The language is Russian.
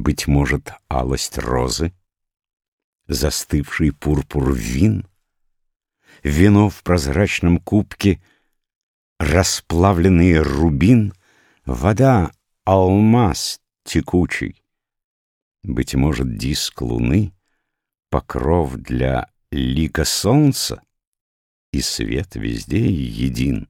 Быть может, алость розы, Застывший пурпур вин, Вино в прозрачном кубке, Расплавленный рубин, Вода — алмаз текучий. Быть может, диск луны, Покров для лика солнца, И свет везде един.